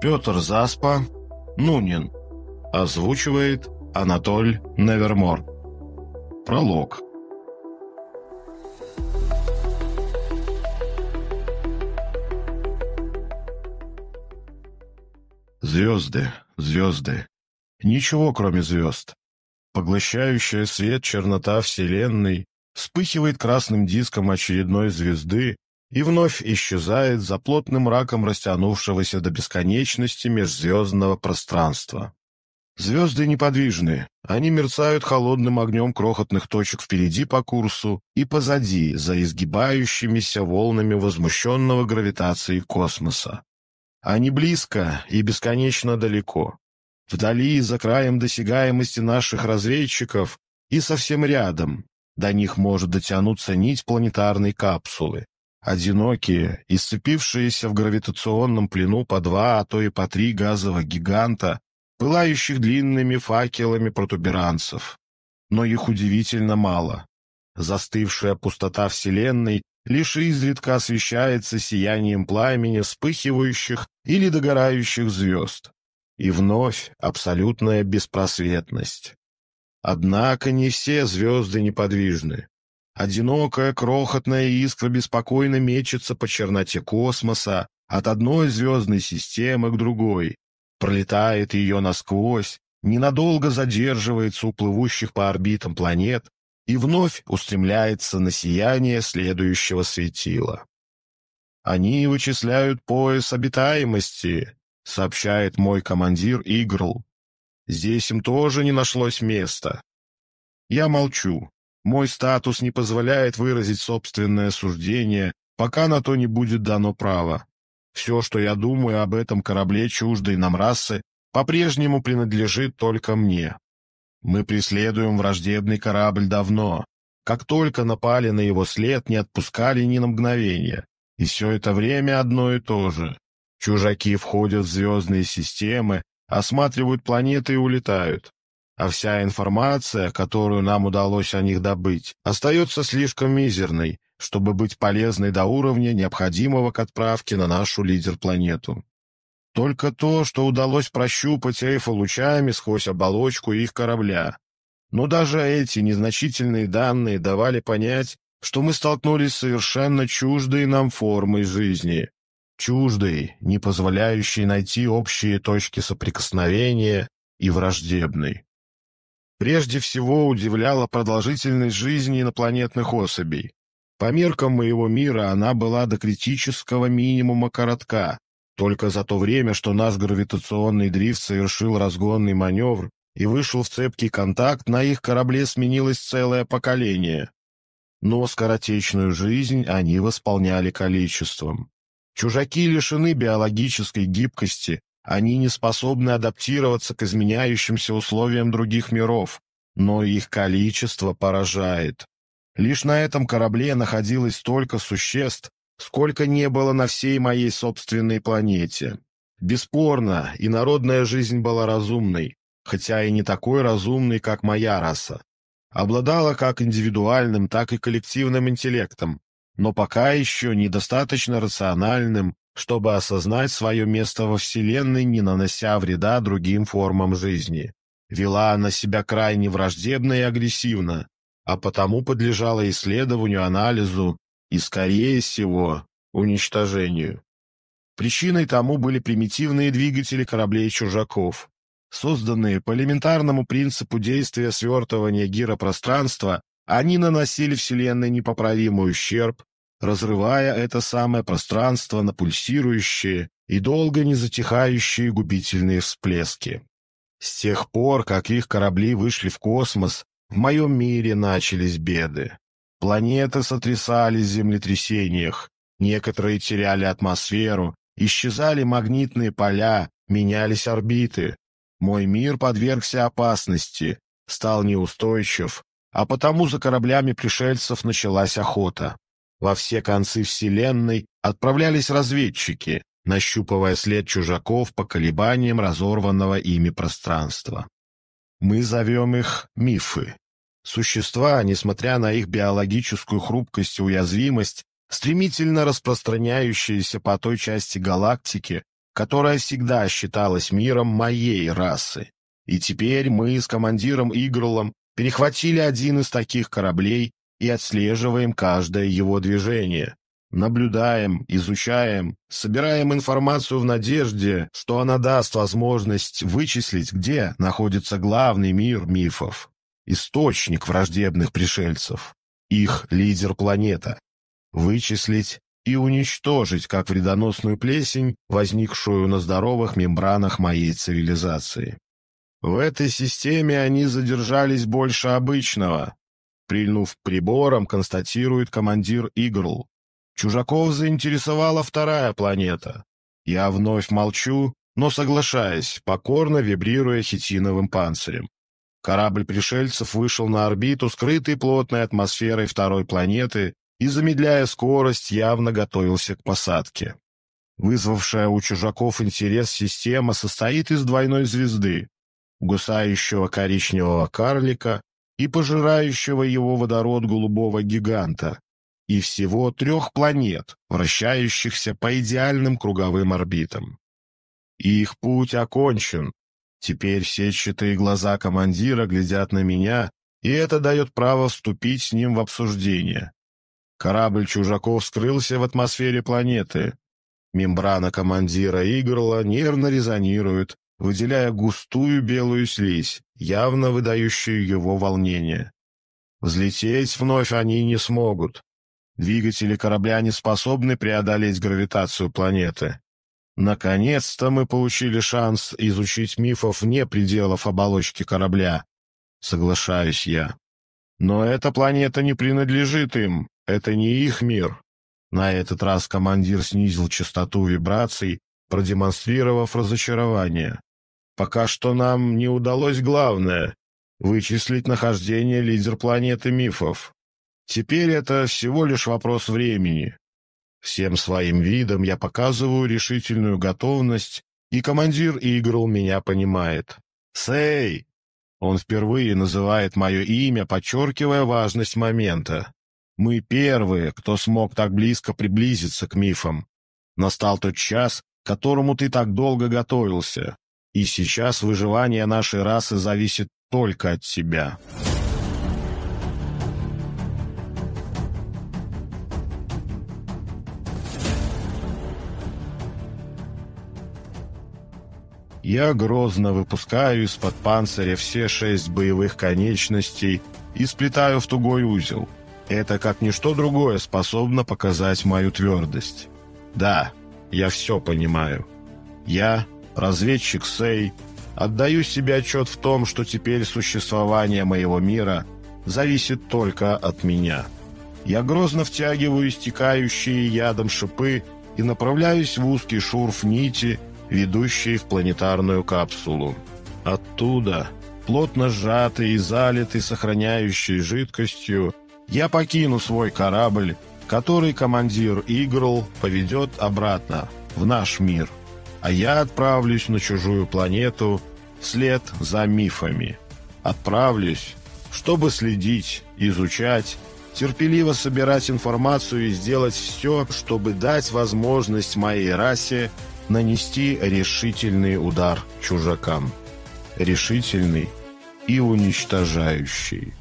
Петр Заспа, Нунин. Озвучивает Анатоль Невермор. Пролог. Звезды, звезды. Ничего, кроме звезд. Поглощающая свет чернота Вселенной вспыхивает красным диском очередной звезды и вновь исчезает за плотным раком растянувшегося до бесконечности межзвездного пространства. Звезды неподвижны, они мерцают холодным огнем крохотных точек впереди по курсу и позади, за изгибающимися волнами возмущенного гравитацией космоса. Они близко и бесконечно далеко. Вдали, за краем досягаемости наших разведчиков, и совсем рядом. До них может дотянуться нить планетарной капсулы. Одинокие, исцепившиеся в гравитационном плену по два, а то и по три газовых гиганта, пылающих длинными факелами протуберанцев. Но их удивительно мало. Застывшая пустота Вселенной лишь изредка освещается сиянием пламени вспыхивающих или догорающих звезд. И вновь абсолютная беспросветность. Однако не все звезды неподвижны. Одинокая крохотная искра беспокойно мечется по черноте космоса от одной звездной системы к другой, пролетает ее насквозь, ненадолго задерживается у плывущих по орбитам планет и вновь устремляется на сияние следующего светила. «Они вычисляют пояс обитаемости», — сообщает мой командир Игрл. «Здесь им тоже не нашлось места». Я молчу. Мой статус не позволяет выразить собственное суждение, пока на то не будет дано право. Все, что я думаю об этом корабле чуждой нам расы, по-прежнему принадлежит только мне. Мы преследуем враждебный корабль давно. Как только напали на его след, не отпускали ни на мгновение. И все это время одно и то же. Чужаки входят в звездные системы, осматривают планеты и улетают а вся информация, которую нам удалось о них добыть, остается слишком мизерной, чтобы быть полезной до уровня, необходимого к отправке на нашу лидер-планету. Только то, что удалось прощупать эйфа-лучами сквозь оболочку их корабля. Но даже эти незначительные данные давали понять, что мы столкнулись с совершенно чуждой нам формой жизни. Чуждой, не позволяющей найти общие точки соприкосновения и враждебной. Прежде всего удивляла продолжительность жизни инопланетных особей. По меркам моего мира она была до критического минимума коротка. Только за то время, что наш гравитационный дрифт совершил разгонный маневр и вышел в цепкий контакт, на их корабле сменилось целое поколение. Но скоротечную жизнь они восполняли количеством. Чужаки лишены биологической гибкости они не способны адаптироваться к изменяющимся условиям других миров, но их количество поражает. Лишь на этом корабле находилось столько существ, сколько не было на всей моей собственной планете. Бесспорно, и народная жизнь была разумной, хотя и не такой разумной, как моя раса. Обладала как индивидуальным, так и коллективным интеллектом, но пока еще недостаточно рациональным чтобы осознать свое место во Вселенной, не нанося вреда другим формам жизни. Вела она себя крайне враждебно и агрессивно, а потому подлежала исследованию, анализу и, скорее всего, уничтожению. Причиной тому были примитивные двигатели кораблей чужаков. Созданные по элементарному принципу действия свертывания гиропространства, они наносили Вселенной непоправимый ущерб, разрывая это самое пространство на пульсирующие и долго не затихающие губительные всплески. С тех пор, как их корабли вышли в космос, в моем мире начались беды. Планеты сотрясались в землетрясениях, некоторые теряли атмосферу, исчезали магнитные поля, менялись орбиты. Мой мир подвергся опасности, стал неустойчив, а потому за кораблями пришельцев началась охота. Во все концы Вселенной отправлялись разведчики, нащупывая след чужаков по колебаниям разорванного ими пространства. Мы зовем их мифы. Существа, несмотря на их биологическую хрупкость и уязвимость, стремительно распространяющиеся по той части галактики, которая всегда считалась миром моей расы. И теперь мы с командиром Игрлом перехватили один из таких кораблей и отслеживаем каждое его движение. Наблюдаем, изучаем, собираем информацию в надежде, что она даст возможность вычислить, где находится главный мир мифов, источник враждебных пришельцев, их лидер-планета. Вычислить и уничтожить как вредоносную плесень, возникшую на здоровых мембранах моей цивилизации. В этой системе они задержались больше обычного. Прильнув прибором, констатирует командир Игрл. Чужаков заинтересовала вторая планета. Я вновь молчу, но соглашаясь, покорно вибрируя хитиновым панцирем. Корабль пришельцев вышел на орбиту, скрытый плотной атмосферой второй планеты, и, замедляя скорость, явно готовился к посадке. Вызвавшая у чужаков интерес система состоит из двойной звезды, угасающего коричневого карлика и пожирающего его водород голубого гиганта, и всего трех планет, вращающихся по идеальным круговым орбитам. Их путь окончен. Теперь сетчатые глаза командира глядят на меня, и это дает право вступить с ним в обсуждение. Корабль чужаков скрылся в атмосфере планеты. Мембрана командира Игорла нервно резонирует, выделяя густую белую слизь, явно выдающую его волнение. Взлететь вновь они не смогут. Двигатели корабля не способны преодолеть гравитацию планеты. Наконец-то мы получили шанс изучить мифов вне пределов оболочки корабля. Соглашаюсь я. Но эта планета не принадлежит им, это не их мир. На этот раз командир снизил частоту вибраций, продемонстрировав разочарование. Пока что нам не удалось главное — вычислить нахождение лидер планеты мифов. Теперь это всего лишь вопрос времени. Всем своим видом я показываю решительную готовность, и командир Игрл меня понимает. «Сэй!» Он впервые называет мое имя, подчеркивая важность момента. Мы первые, кто смог так близко приблизиться к мифам. Настал тот час, к которому ты так долго готовился, и сейчас выживание нашей расы зависит только от тебя». Я грозно выпускаю из-под панциря все шесть боевых конечностей и сплетаю в тугой узел. Это, как ничто другое, способно показать мою твердость. Да, я все понимаю. Я, разведчик Сей, отдаю себе отчет в том, что теперь существование моего мира зависит только от меня. Я грозно втягиваю истекающие ядом шипы и направляюсь в узкий шурф нити, ведущий в планетарную капсулу. Оттуда, плотно сжатый и залитый сохраняющей жидкостью, я покину свой корабль, который командир Игрл поведет обратно, в наш мир, а я отправлюсь на чужую планету вслед за мифами. Отправлюсь, чтобы следить, изучать, терпеливо собирать информацию и сделать все, чтобы дать возможность моей расе нанести решительный удар чужакам. Решительный и уничтожающий.